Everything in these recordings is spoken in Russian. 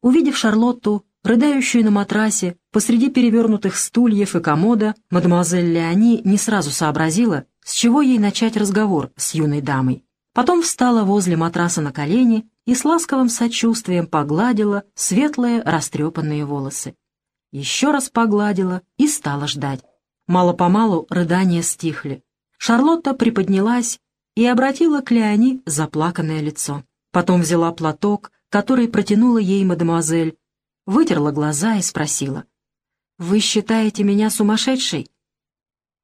Увидев Шарлотту, рыдающую на матрасе, посреди перевернутых стульев и комода, мадемуазель Леони не сразу сообразила, с чего ей начать разговор с юной дамой. Потом встала возле матраса на колени и с ласковым сочувствием погладила светлые растрепанные волосы. Еще раз погладила и стала ждать. Мало-помалу рыдания стихли. Шарлотта приподнялась и обратила к Леони заплаканное лицо. Потом взяла платок, который протянула ей мадемуазель, вытерла глаза и спросила. «Вы считаете меня сумасшедшей?»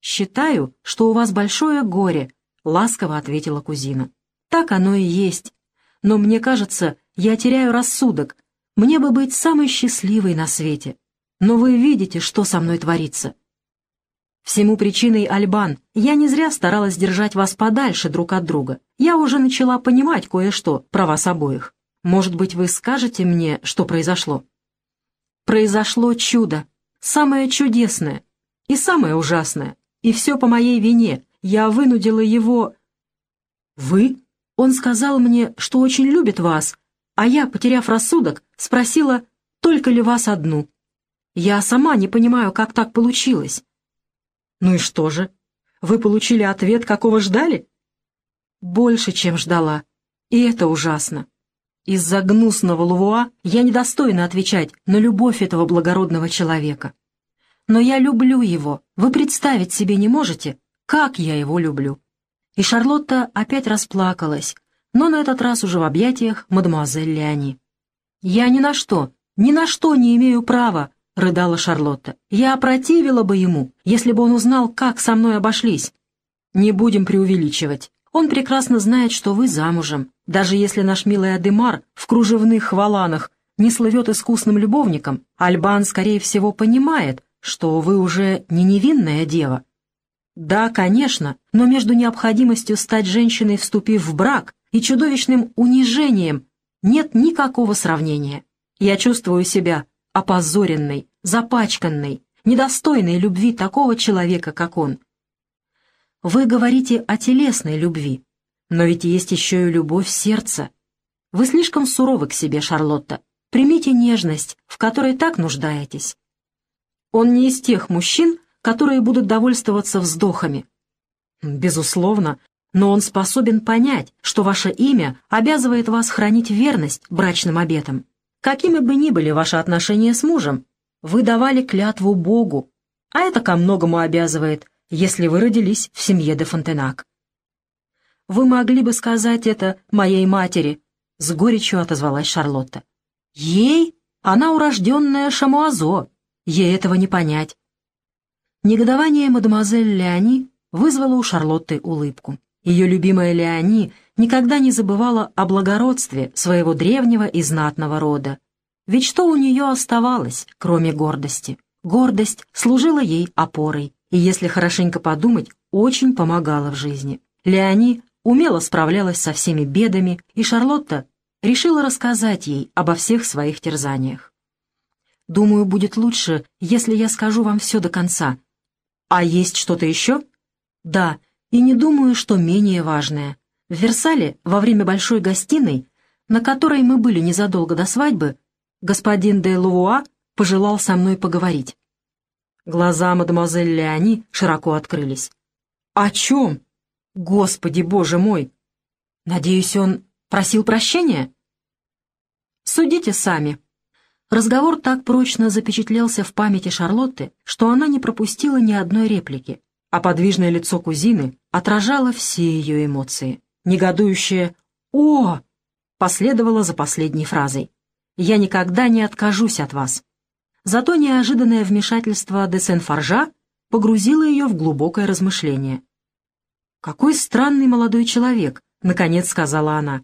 «Считаю, что у вас большое горе», — ласково ответила кузина. «Так оно и есть. Но мне кажется, я теряю рассудок. Мне бы быть самой счастливой на свете. Но вы видите, что со мной творится. Всему причиной Альбан. Я не зря старалась держать вас подальше друг от друга. Я уже начала понимать кое-что про вас обоих. Может быть, вы скажете мне, что произошло? Произошло чудо. Самое чудесное. И самое ужасное. И все по моей вине. Я вынудила его... Вы? Он сказал мне, что очень любит вас, а я, потеряв рассудок, спросила, только ли вас одну. Я сама не понимаю, как так получилось. Ну и что же? Вы получили ответ, какого ждали? Больше, чем ждала. И это ужасно. Из-за гнусного Лувуа я недостойна отвечать на любовь этого благородного человека. Но я люблю его. Вы представить себе не можете, как я его люблю. И Шарлотта опять расплакалась, но на этот раз уже в объятиях мадемуазель Леони. «Я ни на что, ни на что не имею права — рыдала Шарлотта. «Я опротивила бы ему, если бы он узнал, как со мной обошлись. Не будем преувеличивать. Он прекрасно знает, что вы замужем. Даже если наш милый Адемар в кружевных хваланах не слывет искусным любовником, Альбан, скорее всего, понимает, что вы уже не невинная дева. Да, конечно, но между необходимостью стать женщиной, вступив в брак, и чудовищным унижением нет никакого сравнения. Я чувствую себя опозоренной, запачканной, недостойной любви такого человека, как он. Вы говорите о телесной любви, но ведь есть еще и любовь сердца. Вы слишком суровы к себе, Шарлотта. Примите нежность, в которой так нуждаетесь. Он не из тех мужчин, которые будут довольствоваться вздохами. Безусловно, но он способен понять, что ваше имя обязывает вас хранить верность брачным обетам. Какими бы ни были ваши отношения с мужем, вы давали клятву Богу, а это ко многому обязывает, если вы родились в семье де Фонтенак. «Вы могли бы сказать это моей матери», — с горечью отозвалась Шарлотта. «Ей? Она урожденная Шамуазо. Ей этого не понять». Негодование мадемуазель Леони вызвало у Шарлотты улыбку. Ее любимая Леони никогда не забывала о благородстве своего древнего и знатного рода. Ведь что у нее оставалось, кроме гордости? Гордость служила ей опорой, и, если хорошенько подумать, очень помогала в жизни. Леони умело справлялась со всеми бедами, и Шарлотта решила рассказать ей обо всех своих терзаниях. «Думаю, будет лучше, если я скажу вам все до конца. А есть что-то еще?» «Да, и не думаю, что менее важное. В Версале во время большой гостиной, на которой мы были незадолго до свадьбы, господин де Лувуа пожелал со мной поговорить. Глаза мадемуазель Леони широко открылись. «О чем? Господи, боже мой! Надеюсь, он просил прощения?» «Судите сами». Разговор так прочно запечатлелся в памяти Шарлотты, что она не пропустила ни одной реплики а подвижное лицо кузины отражало все ее эмоции. Негодующее «О!» последовало за последней фразой. «Я никогда не откажусь от вас». Зато неожиданное вмешательство де Сен-Форжа погрузило ее в глубокое размышление. «Какой странный молодой человек», — наконец сказала она.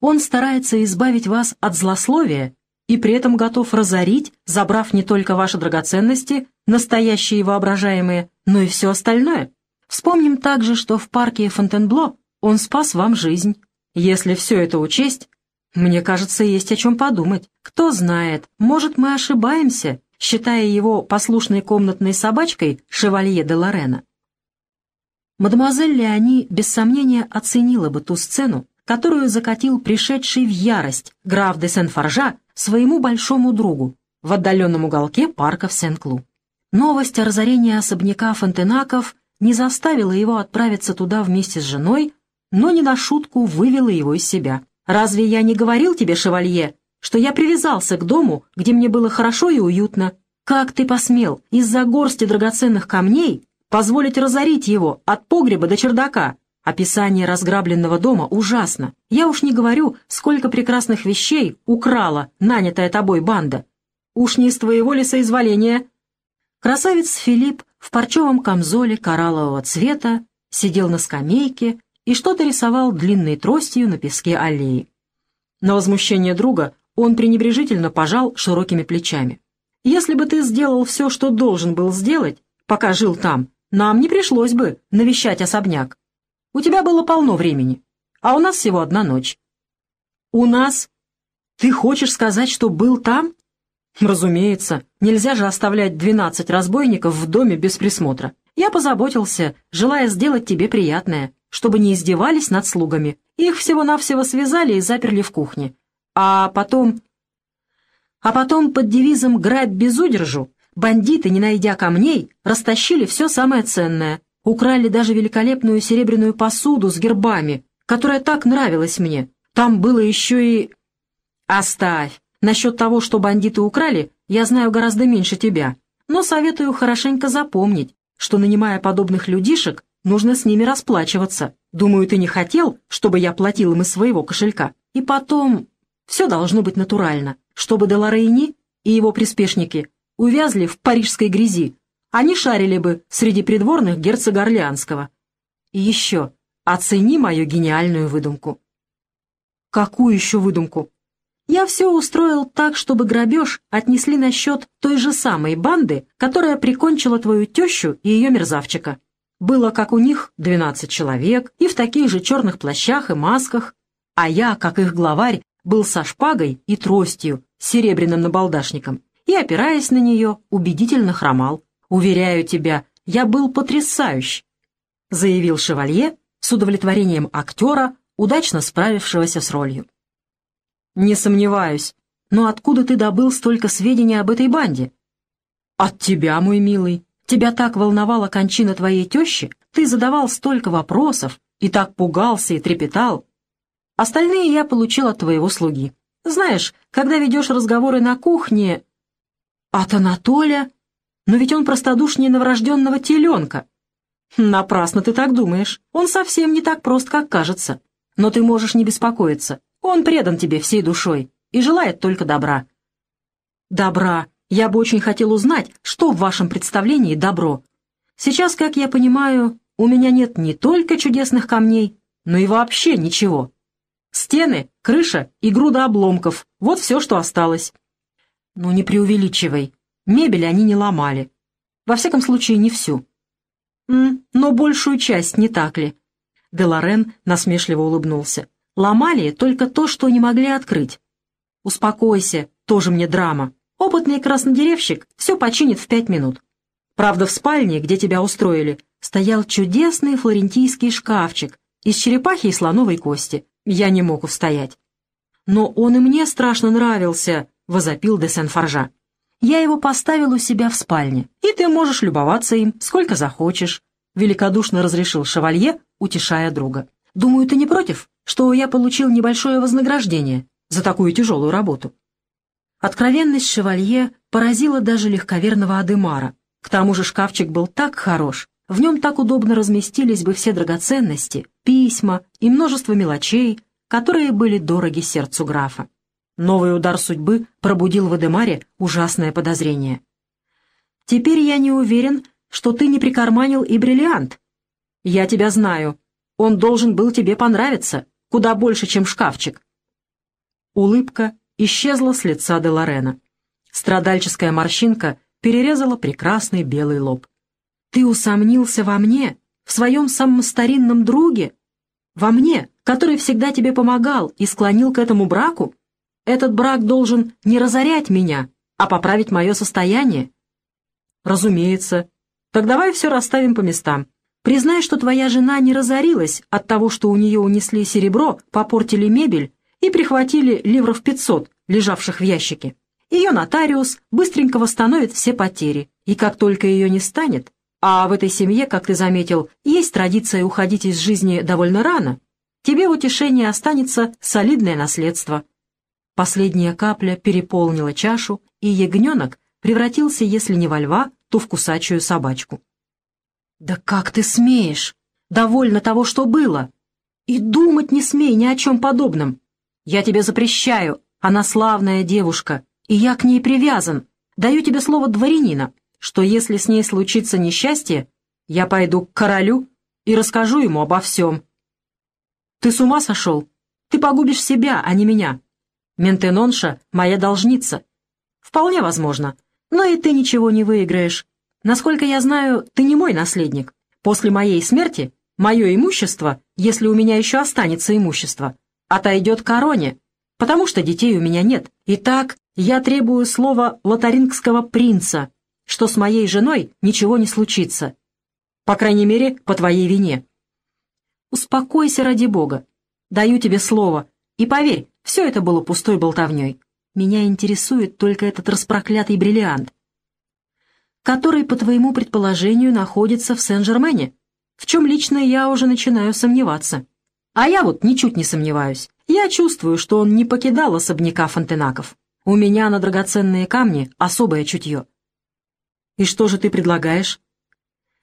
«Он старается избавить вас от злословия и при этом готов разорить, забрав не только ваши драгоценности, настоящие и воображаемые, но и все остальное. Вспомним также, что в парке Фонтенбло он спас вам жизнь. Если все это учесть, мне кажется, есть о чем подумать. Кто знает, может, мы ошибаемся, считая его послушной комнатной собачкой Шевалье де Лорена. Мадемуазель Леони без сомнения оценила бы ту сцену, которую закатил пришедший в ярость граф де Сен-Форжа своему большому другу в отдаленном уголке парка в Сен-Клу. Новость о разорении особняка Фонтенаков не заставила его отправиться туда вместе с женой, но не на шутку вывела его из себя. «Разве я не говорил тебе, шевалье, что я привязался к дому, где мне было хорошо и уютно? Как ты посмел из-за горсти драгоценных камней позволить разорить его от погреба до чердака?» Описание разграбленного дома ужасно. Я уж не говорю, сколько прекрасных вещей украла нанятая тобой банда. Уж не из твоего ли соизволения? Красавец Филипп в парчевом камзоле кораллового цвета сидел на скамейке и что-то рисовал длинной тростью на песке аллеи. На возмущение друга он пренебрежительно пожал широкими плечами. «Если бы ты сделал все, что должен был сделать, пока жил там, нам не пришлось бы навещать особняк. У тебя было полно времени, а у нас всего одна ночь». «У нас? Ты хочешь сказать, что был там?» «Разумеется, нельзя же оставлять двенадцать разбойников в доме без присмотра. Я позаботился, желая сделать тебе приятное, чтобы не издевались над слугами. Их всего-навсего связали и заперли в кухне. А потом... А потом под девизом «Грабь без удержу» бандиты, не найдя камней, растащили все самое ценное, Украли даже великолепную серебряную посуду с гербами, которая так нравилась мне. Там было еще и... Оставь. Насчет того, что бандиты украли, я знаю гораздо меньше тебя. Но советую хорошенько запомнить, что, нанимая подобных людишек, нужно с ними расплачиваться. Думаю, ты не хотел, чтобы я платил им из своего кошелька. И потом... Все должно быть натурально, чтобы Деларейни и его приспешники увязли в парижской грязи, они шарили бы среди придворных герцога Орлеанского. И еще, оцени мою гениальную выдумку. Какую еще выдумку? Я все устроил так, чтобы грабеж отнесли на счет той же самой банды, которая прикончила твою тещу и ее мерзавчика. Было, как у них, двенадцать человек, и в таких же черных плащах и масках, а я, как их главарь, был со шпагой и тростью, серебряным набалдашником, и, опираясь на нее, убедительно хромал. «Уверяю тебя, я был потрясающий», — заявил шевалье с удовлетворением актера, удачно справившегося с ролью. «Не сомневаюсь. Но откуда ты добыл столько сведений об этой банде?» «От тебя, мой милый. Тебя так волновала кончина твоей тещи, ты задавал столько вопросов и так пугался и трепетал. Остальные я получил от твоего слуги. Знаешь, когда ведешь разговоры на кухне...» «От Анатолия?» Но ведь он простодушнее новорожденного теленка. Напрасно ты так думаешь. Он совсем не так прост, как кажется. Но ты можешь не беспокоиться. Он предан тебе всей душой и желает только добра. Добра. Я бы очень хотел узнать, что в вашем представлении добро. Сейчас, как я понимаю, у меня нет не только чудесных камней, но и вообще ничего. Стены, крыша и груда обломков — вот все, что осталось. Ну, не преувеличивай. Мебель они не ломали. Во всяком случае, не всю. М но большую часть, не так ли? Деларен насмешливо улыбнулся. Ломали только то, что не могли открыть. Успокойся, тоже мне драма. Опытный краснодеревщик все починит в пять минут. Правда, в спальне, где тебя устроили, стоял чудесный флорентийский шкафчик из черепахи и слоновой кости. Я не мог устоять. «Но он и мне страшно нравился», — возопил де Сен-Форжа. Я его поставил у себя в спальне, и ты можешь любоваться им, сколько захочешь», — великодушно разрешил шевалье, утешая друга. «Думаю, ты не против, что я получил небольшое вознаграждение за такую тяжелую работу?» Откровенность шевалье поразила даже легковерного Адемара. К тому же шкафчик был так хорош, в нем так удобно разместились бы все драгоценности, письма и множество мелочей, которые были дороги сердцу графа. Новый удар судьбы пробудил в Эдемаре ужасное подозрение. «Теперь я не уверен, что ты не прикарманил и бриллиант. Я тебя знаю. Он должен был тебе понравиться, куда больше, чем шкафчик». Улыбка исчезла с лица де Лорена. Страдальческая морщинка перерезала прекрасный белый лоб. «Ты усомнился во мне, в своем самом старинном друге? Во мне, который всегда тебе помогал и склонил к этому браку?» Этот брак должен не разорять меня, а поправить мое состояние. Разумеется. Так давай все расставим по местам. Признай, что твоя жена не разорилась от того, что у нее унесли серебро, попортили мебель и прихватили ливров пятьсот, лежавших в ящике. Ее нотариус быстренько восстановит все потери, и как только ее не станет, а в этой семье, как ты заметил, есть традиция уходить из жизни довольно рано, тебе в утешение останется солидное наследство. Последняя капля переполнила чашу, и ягненок превратился, если не во льва, то в кусачую собачку. «Да как ты смеешь? Довольно того, что было. И думать не смей ни о чем подобном. Я тебе запрещаю, она славная девушка, и я к ней привязан. Даю тебе слово дворянина, что если с ней случится несчастье, я пойду к королю и расскажу ему обо всем. Ты с ума сошел? Ты погубишь себя, а не меня. Ментенонша — моя должница. Вполне возможно, но и ты ничего не выиграешь. Насколько я знаю, ты не мой наследник. После моей смерти мое имущество, если у меня еще останется имущество, отойдет короне, потому что детей у меня нет. Итак, я требую слова лотарингского принца, что с моей женой ничего не случится. По крайней мере, по твоей вине. Успокойся ради бога. Даю тебе слово. И поверь, все это было пустой болтовней. Меня интересует только этот распроклятый бриллиант, который, по твоему предположению, находится в Сен-Жермене, в чем лично я уже начинаю сомневаться. А я вот ничуть не сомневаюсь. Я чувствую, что он не покидал особняка Фонтенаков. У меня на драгоценные камни особое чутье. И что же ты предлагаешь?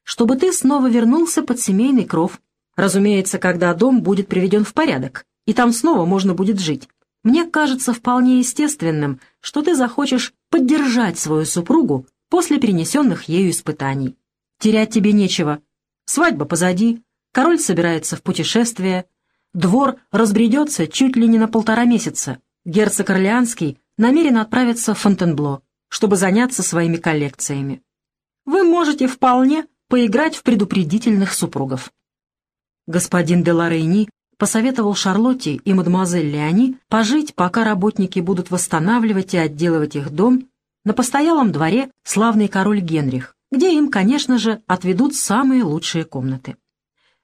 Чтобы ты снова вернулся под семейный кров. Разумеется, когда дом будет приведен в порядок, и там снова можно будет жить. Мне кажется вполне естественным, что ты захочешь поддержать свою супругу после перенесенных ею испытаний. Терять тебе нечего. Свадьба позади, король собирается в путешествие, двор разбредется чуть ли не на полтора месяца. Герцог Орлеанский намерен отправиться в Фонтенбло, чтобы заняться своими коллекциями. Вы можете вполне поиграть в предупредительных супругов. Господин де Лорейни посоветовал Шарлотте и мадемуазель Леони пожить, пока работники будут восстанавливать и отделывать их дом на постоялом дворе славный король Генрих, где им, конечно же, отведут самые лучшие комнаты.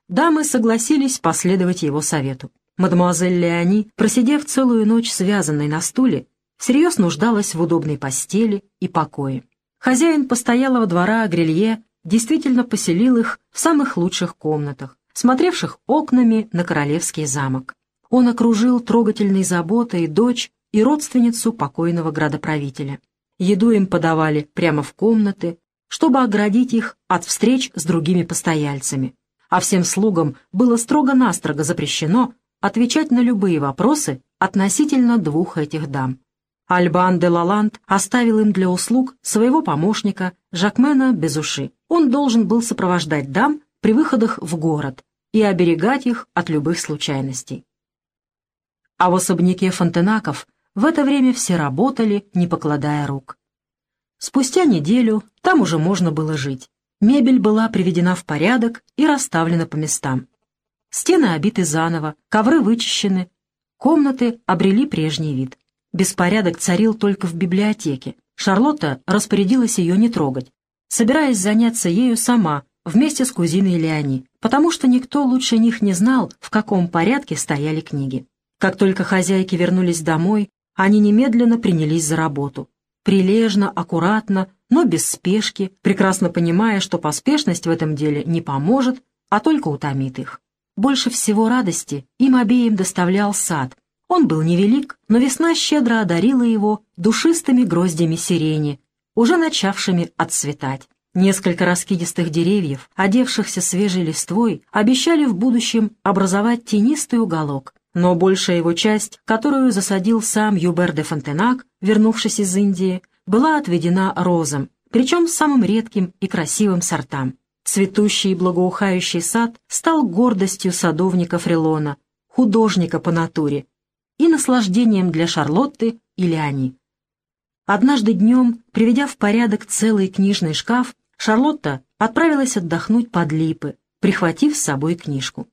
Дамы согласились последовать его совету. Мадемуазель Леони, просидев целую ночь связанной на стуле, всерьез нуждалась в удобной постели и покое. Хозяин постоялого двора Агрелье действительно поселил их в самых лучших комнатах, смотревших окнами на королевский замок. Он окружил трогательной заботой дочь и родственницу покойного градоправителя. Еду им подавали прямо в комнаты, чтобы оградить их от встреч с другими постояльцами. А всем слугам было строго-настрого запрещено отвечать на любые вопросы относительно двух этих дам. Альбан де Лаланд оставил им для услуг своего помощника Жакмена Безуши. Он должен был сопровождать дам при выходах в город и оберегать их от любых случайностей. А в особняке Фонтенаков в это время все работали, не покладая рук. Спустя неделю там уже можно было жить. Мебель была приведена в порядок и расставлена по местам. Стены обиты заново, ковры вычищены, комнаты обрели прежний вид. Беспорядок царил только в библиотеке. Шарлотта распорядилась ее не трогать, собираясь заняться ею сама, вместе с кузиной Леони, потому что никто лучше них не знал, в каком порядке стояли книги. Как только хозяйки вернулись домой, они немедленно принялись за работу. Прилежно, аккуратно, но без спешки, прекрасно понимая, что поспешность в этом деле не поможет, а только утомит их. Больше всего радости им обеим доставлял сад, он был невелик, но весна щедро одарила его душистыми гроздями сирени, уже начавшими отцветать. Несколько раскидистых деревьев, одевшихся свежей листвой, обещали в будущем образовать тенистый уголок, но большая его часть, которую засадил сам Юбер де Фонтенак, вернувшись из Индии, была отведена розам, причем самым редким и красивым сортам. Цветущий и благоухающий сад стал гордостью садовника Фрелона, художника по натуре, и наслаждением для Шарлотты и Леони. Однажды днем, приведя в порядок целый книжный шкаф, Шарлотта отправилась отдохнуть под липы, прихватив с собой книжку.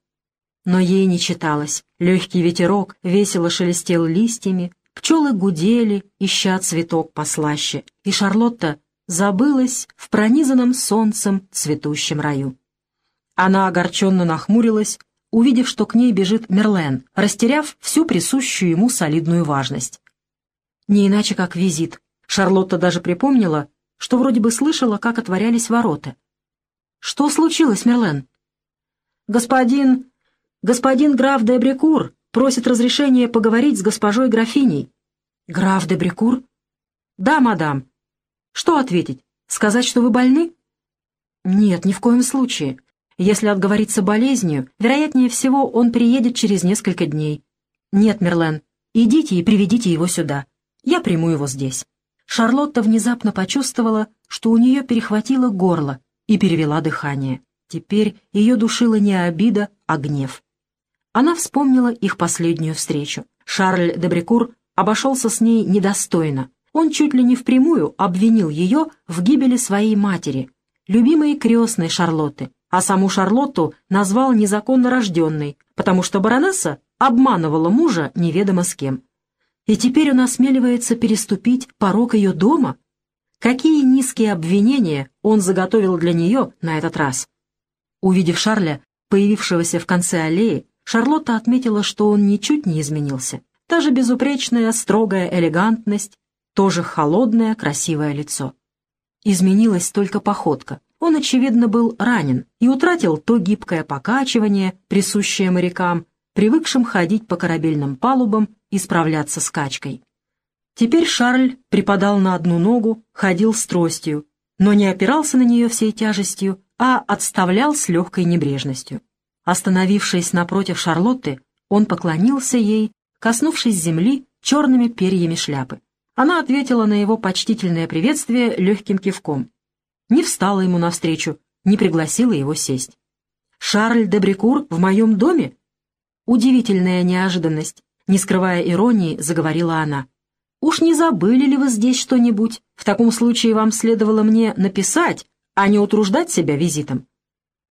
Но ей не читалось. Легкий ветерок весело шелестел листьями, пчелы гудели, ища цветок послаще, и Шарлотта забылась в пронизанном солнцем цветущем раю. Она огорченно нахмурилась, увидев, что к ней бежит Мерлен, растеряв всю присущую ему солидную важность. Не иначе, как визит. Шарлотта даже припомнила, что вроде бы слышала, как отворялись ворота. «Что случилось, Мерлен?» «Господин... господин граф де Брикур просит разрешения поговорить с госпожой графиней». «Граф де Брикур?» «Да, мадам». «Что ответить? Сказать, что вы больны?» «Нет, ни в коем случае. Если отговориться болезнью, вероятнее всего, он приедет через несколько дней. Нет, Мерлен, идите и приведите его сюда. Я приму его здесь». Шарлотта внезапно почувствовала, что у нее перехватило горло и перевела дыхание. Теперь ее душила не обида, а гнев. Она вспомнила их последнюю встречу. Шарль де Брикур обошелся с ней недостойно. Он чуть ли не впрямую обвинил ее в гибели своей матери, любимой крестной Шарлотты, а саму Шарлотту назвал незаконно рожденной, потому что баронесса обманывала мужа неведомо с кем. И теперь он осмеливается переступить порог ее дома? Какие низкие обвинения он заготовил для нее на этот раз? Увидев Шарля, появившегося в конце аллеи, Шарлотта отметила, что он ничуть не изменился. Та же безупречная, строгая элегантность, тоже холодное, красивое лицо. Изменилась только походка. Он, очевидно, был ранен и утратил то гибкое покачивание, присущее морякам, привыкшим ходить по корабельным палубам и справляться с качкой. Теперь Шарль припадал на одну ногу, ходил с тростью, но не опирался на нее всей тяжестью, а отставлял с легкой небрежностью. Остановившись напротив Шарлотты, он поклонился ей, коснувшись земли черными перьями шляпы. Она ответила на его почтительное приветствие легким кивком. Не встала ему навстречу, не пригласила его сесть. «Шарль де Брикур в моем доме?» Удивительная неожиданность. Не скрывая иронии, заговорила она. «Уж не забыли ли вы здесь что-нибудь? В таком случае вам следовало мне написать, а не утруждать себя визитом.